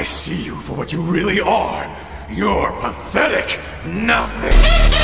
I see you for what you really are. You're pathetic nothing.